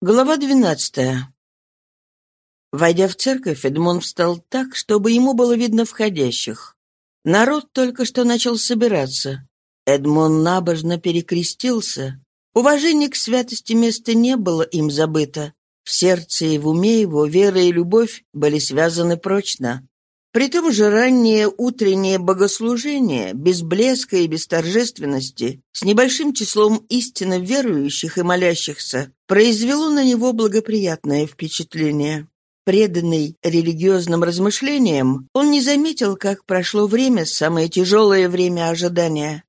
Глава двенадцатая. Войдя в церковь, Эдмон встал так, чтобы ему было видно входящих. Народ только что начал собираться. Эдмон набожно перекрестился. Уважение к святости места не было им забыто. В сердце и в уме его вера и любовь были связаны прочно. При том же раннее утреннее богослужение, без блеска и без торжественности, с небольшим числом истинно верующих и молящихся, произвело на него благоприятное впечатление. Преданный религиозным размышлениям, он не заметил, как прошло время, самое тяжелое время ожидания.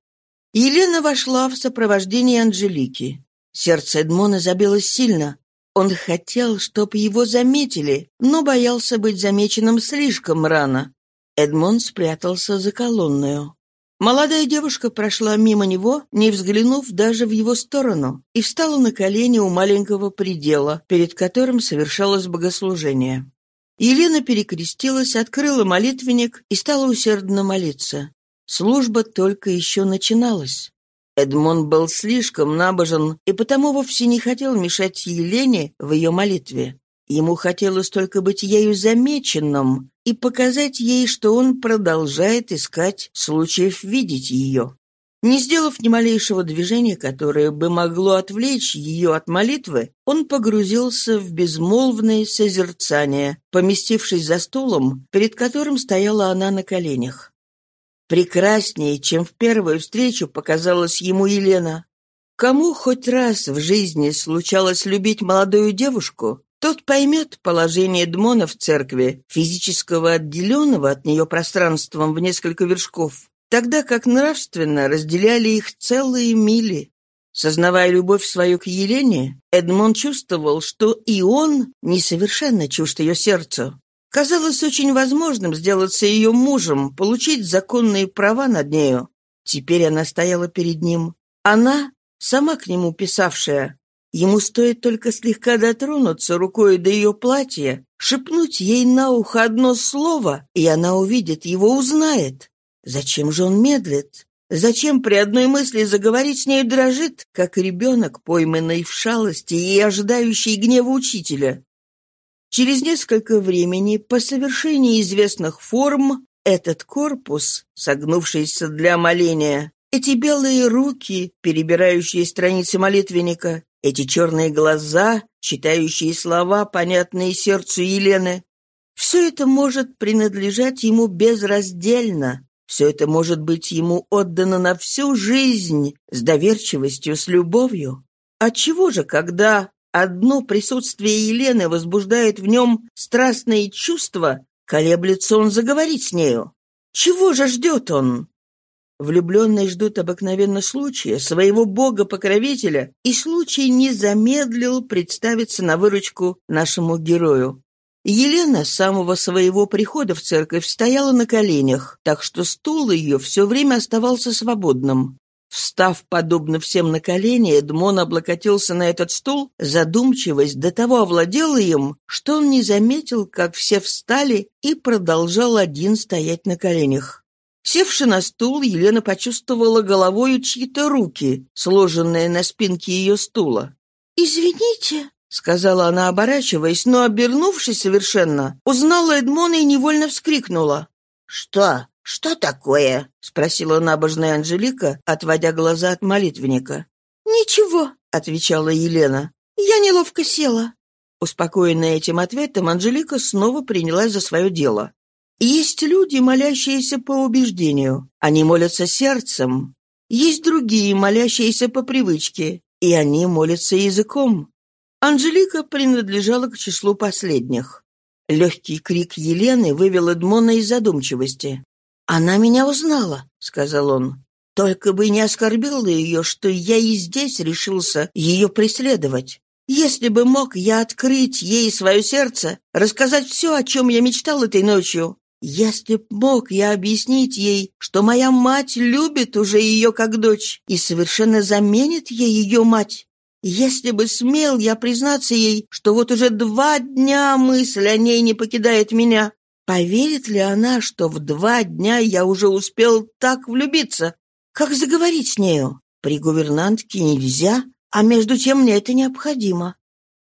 Елена вошла в сопровождении Анжелики. Сердце Эдмона забилось сильно. Он хотел, чтобы его заметили, но боялся быть замеченным слишком рано. Эдмон спрятался за колонную. Молодая девушка прошла мимо него, не взглянув даже в его сторону, и встала на колени у маленького предела, перед которым совершалось богослужение. Елена перекрестилась, открыла молитвенник и стала усердно молиться. Служба только еще начиналась. Эдмон был слишком набожен и потому вовсе не хотел мешать Елене в ее молитве. Ему хотелось только быть ею замеченным и показать ей, что он продолжает искать случаев видеть ее. Не сделав ни малейшего движения, которое бы могло отвлечь ее от молитвы, он погрузился в безмолвное созерцание, поместившись за стулом, перед которым стояла она на коленях. Прекраснее, чем в первую встречу показалась ему Елена. Кому хоть раз в жизни случалось любить молодую девушку, тот поймет положение Дмона в церкви, физического отделенного от нее пространством в несколько вершков, тогда как нравственно разделяли их целые мили. Сознавая любовь свою к Елене, Эдмон чувствовал, что и он несовершенно чужд ее сердцу. Казалось очень возможным сделаться ее мужем, получить законные права над нею. Теперь она стояла перед ним. Она, сама к нему писавшая. Ему стоит только слегка дотронуться рукой до ее платья, шепнуть ей на ухо одно слово, и она увидит его, узнает. Зачем же он медлит? Зачем при одной мысли заговорить с ней дрожит, как ребенок, пойманный в шалости и ожидающий гнева учителя? Через несколько времени, по совершении известных форм, этот корпус, согнувшийся для моления, эти белые руки, перебирающие страницы молитвенника, эти черные глаза, читающие слова, понятные сердцу Елены, все это может принадлежать ему безраздельно, все это может быть ему отдано на всю жизнь с доверчивостью, с любовью. Отчего же, когда Одно присутствие Елены возбуждает в нем страстные чувства, колеблется он заговорить с нею. Чего же ждет он? Влюбленные ждут обыкновенно случая, своего бога-покровителя, и случай не замедлил представиться на выручку нашему герою. Елена с самого своего прихода в церковь стояла на коленях, так что стул ее все время оставался свободным. Встав подобно всем на колени, Эдмон облокотился на этот стул, задумчивость до того овладела им, что он не заметил, как все встали и продолжал один стоять на коленях. Севши на стул, Елена почувствовала головою чьи-то руки, сложенные на спинке ее стула. «Извините», — сказала она, оборачиваясь, но, обернувшись совершенно, узнала Эдмона и невольно вскрикнула. «Что?» «Что такое?» — спросила набожная Анжелика, отводя глаза от молитвенника. «Ничего», — отвечала Елена. «Я неловко села». Успокоенная этим ответом, Анжелика снова принялась за свое дело. Есть люди, молящиеся по убеждению. Они молятся сердцем. Есть другие, молящиеся по привычке. И они молятся языком. Анжелика принадлежала к числу последних. Легкий крик Елены вывел Эдмона из задумчивости. «Она меня узнала», — сказал он. «Только бы не оскорбил ее, что я и здесь решился ее преследовать. Если бы мог я открыть ей свое сердце, рассказать все, о чем я мечтал этой ночью, если б мог я объяснить ей, что моя мать любит уже ее как дочь и совершенно заменит ей ее мать, если бы смел я признаться ей, что вот уже два дня мысль о ней не покидает меня, Поверит ли она, что в два дня я уже успел так влюбиться? Как заговорить с нею? При гувернантке нельзя, а между тем мне это необходимо.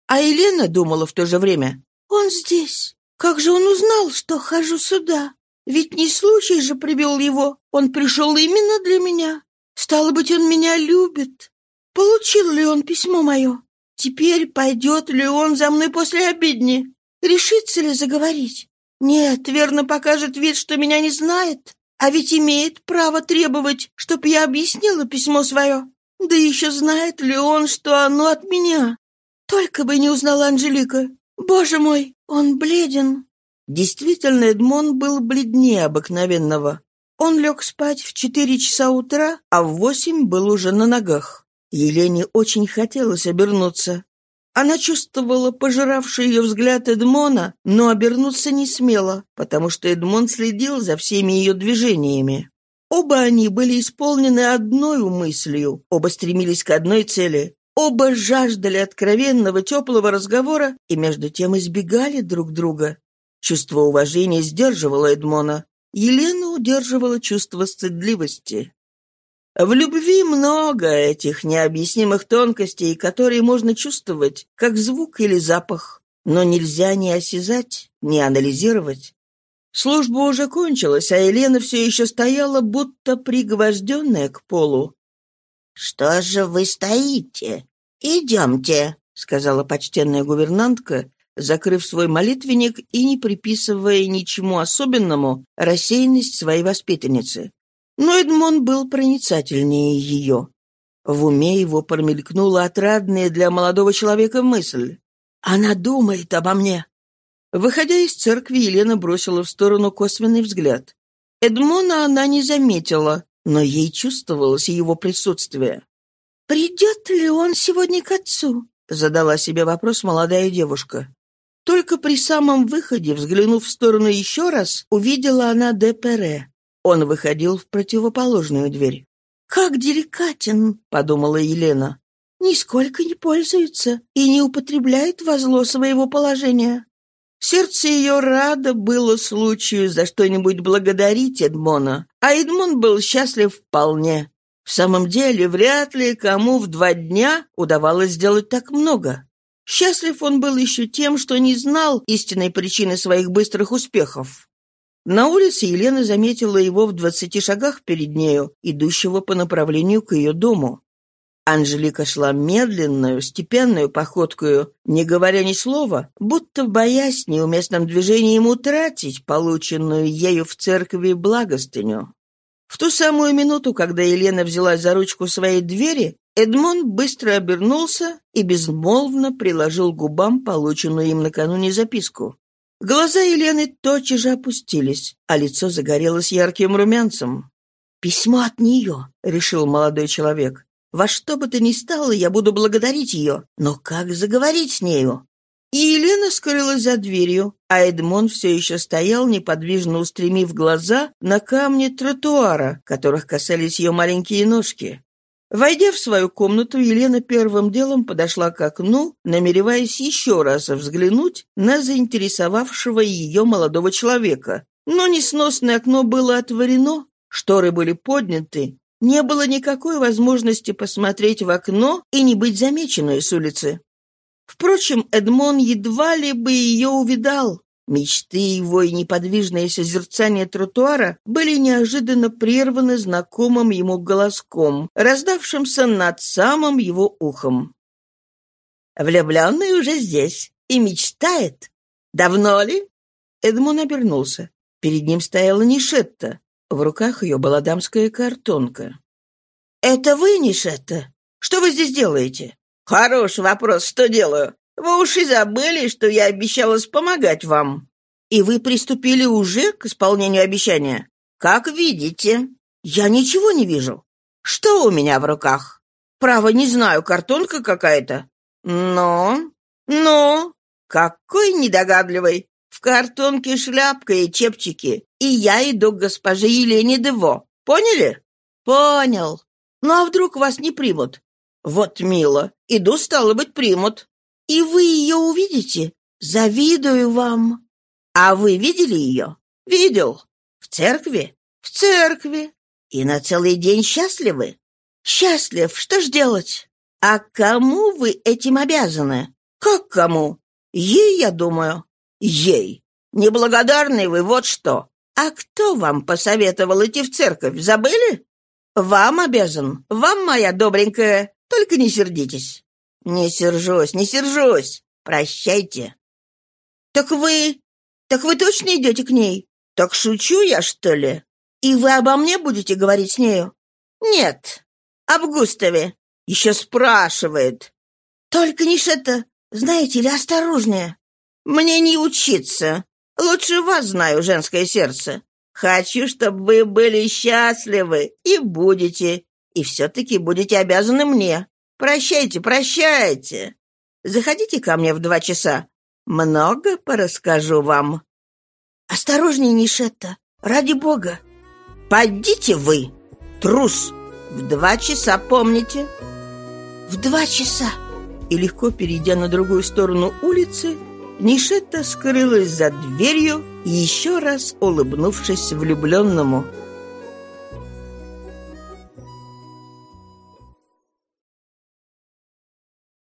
А Елена думала в то же время. «Он здесь. Как же он узнал, что хожу сюда? Ведь не случай же привел его. Он пришел именно для меня. Стало быть, он меня любит. Получил ли он письмо мое? Теперь пойдет ли он за мной после обедни? Решится ли заговорить? Нет, верно покажет вид, что меня не знает. А ведь имеет право требовать, чтоб я объяснила письмо свое. Да еще знает ли он, что оно от меня? Только бы не узнала Анжелика. Боже мой, он бледен. Действительно, Эдмон был бледнее обыкновенного. Он лег спать в четыре часа утра, а в восемь был уже на ногах. Елене очень хотелось обернуться. Она чувствовала пожиравший ее взгляд Эдмона, но обернуться не смела, потому что Эдмон следил за всеми ее движениями. Оба они были исполнены одной мыслью, оба стремились к одной цели. Оба жаждали откровенного теплого разговора и между тем избегали друг друга. Чувство уважения сдерживало Эдмона. Елена удерживала чувство стыдливости. В любви много этих необъяснимых тонкостей, которые можно чувствовать, как звук или запах, но нельзя ни осязать, ни анализировать. Служба уже кончилась, а Елена все еще стояла, будто пригвожденная к полу. «Что же вы стоите? Идемте», — сказала почтенная гувернантка, закрыв свой молитвенник и не приписывая ничему особенному рассеянность своей воспитанницы. Но Эдмон был проницательнее ее. В уме его промелькнула отрадная для молодого человека мысль. «Она думает обо мне!» Выходя из церкви, Елена бросила в сторону косвенный взгляд. Эдмона она не заметила, но ей чувствовалось его присутствие. «Придет ли он сегодня к отцу?» — задала себе вопрос молодая девушка. Только при самом выходе, взглянув в сторону еще раз, увидела она Депере. Он выходил в противоположную дверь. «Как деликатен!» — подумала Елена. «Нисколько не пользуется и не употребляет во зло своего положения». Сердце ее радо было случаю за что-нибудь благодарить Эдмона, а Эдмон был счастлив вполне. В самом деле, вряд ли кому в два дня удавалось сделать так много. Счастлив он был еще тем, что не знал истинной причины своих быстрых успехов. На улице Елена заметила его в двадцати шагах перед нею, идущего по направлению к ее дому. Анжелика шла медленную, степенную походкою, не говоря ни слова, будто боясь неуместным движением утратить полученную ею в церкви благостыню. В ту самую минуту, когда Елена взялась за ручку своей двери, Эдмон быстро обернулся и безмолвно приложил губам полученную им накануне записку. Глаза Елены тотчас же опустились, а лицо загорелось ярким румянцем. «Письмо от нее», — решил молодой человек. «Во что бы то ни стало, я буду благодарить ее. Но как заговорить с нею?» И Елена скрылась за дверью, а Эдмон все еще стоял, неподвижно устремив глаза на камни тротуара, которых касались ее маленькие ножки. Войдя в свою комнату, Елена первым делом подошла к окну, намереваясь еще раз взглянуть на заинтересовавшего ее молодого человека. Но несносное окно было отворено, шторы были подняты, не было никакой возможности посмотреть в окно и не быть замеченной с улицы. Впрочем, Эдмон едва ли бы ее увидал. Мечты его и неподвижное созерцание тротуара были неожиданно прерваны знакомым ему голоском, раздавшимся над самым его ухом. «Влюбленный уже здесь и мечтает. Давно ли?» Эдмон обернулся. Перед ним стояла Нишетта. В руках ее была дамская картонка. «Это вы, Нишетта? Что вы здесь делаете?» «Хороший вопрос, что делаю? Вы уж и забыли, что я обещалась помогать вам. И вы приступили уже к исполнению обещания? Как видите. Я ничего не вижу. Что у меня в руках? Право, не знаю, картонка какая-то. Но... Но... Какой недогадливый. В картонке шляпка и чепчики. И я иду к госпоже Елене Дево. Поняли? Понял. Ну а вдруг вас не примут? Вот мило. Иду, стало быть, примут. И вы ее увидите? Завидую вам. А вы видели ее? Видел. В церкви? В церкви. И на целый день счастливы? Счастлив. Что ж делать? А кому вы этим обязаны? Как кому? Ей, я думаю. Ей. Неблагодарный вы, вот что. А кто вам посоветовал идти в церковь, забыли? Вам обязан. Вам, моя добренькая. Только не сердитесь. Не сержусь, не сержусь. Прощайте. Так вы... Так вы точно идете к ней? Так шучу я, что ли? И вы обо мне будете говорить с нею? Нет. Об Густаве. Еще спрашивает. Только не это, знаете ли, осторожнее. Мне не учиться. Лучше вас знаю женское сердце. Хочу, чтобы вы были счастливы и будете, и все-таки будете обязаны мне. Прощайте, прощайте. Заходите ко мне в два часа. Много порасскажу вам. Осторожней, Нишетта, ради бога. Пойдите вы, трус. В два часа помните. В два часа. И легко перейдя на другую сторону улицы, Нишетта скрылась за дверью, еще раз улыбнувшись влюбленному –